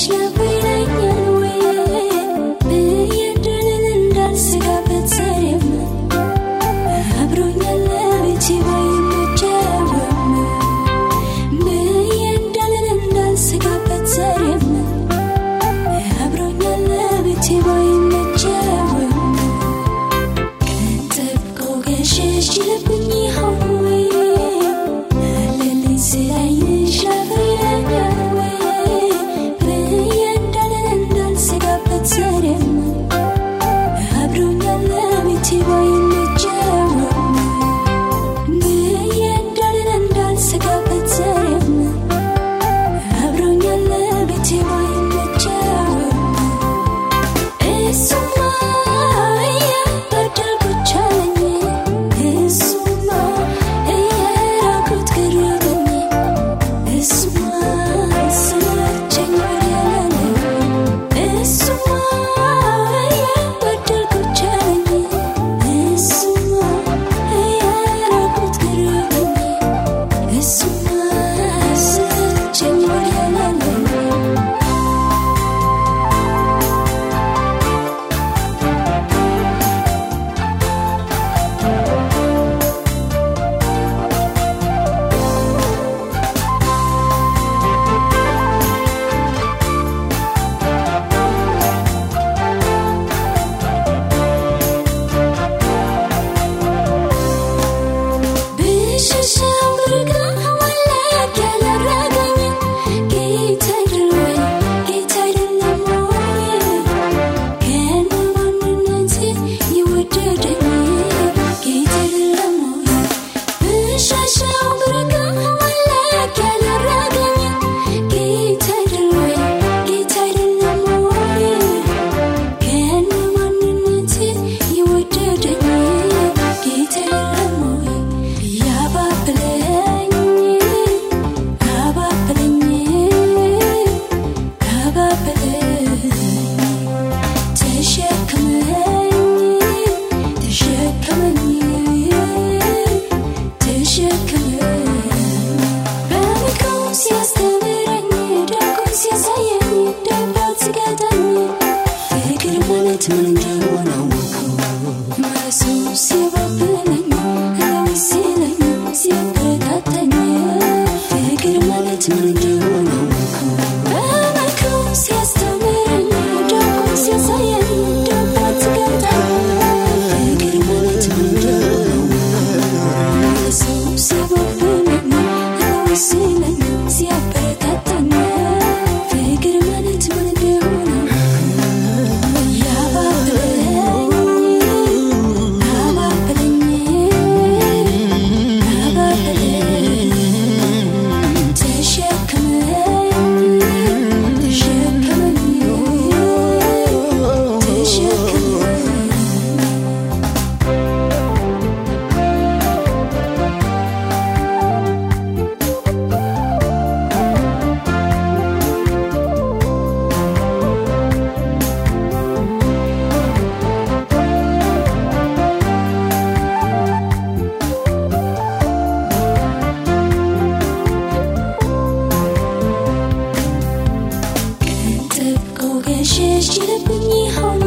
学会 wanna turn and get when I 吃了饭以后。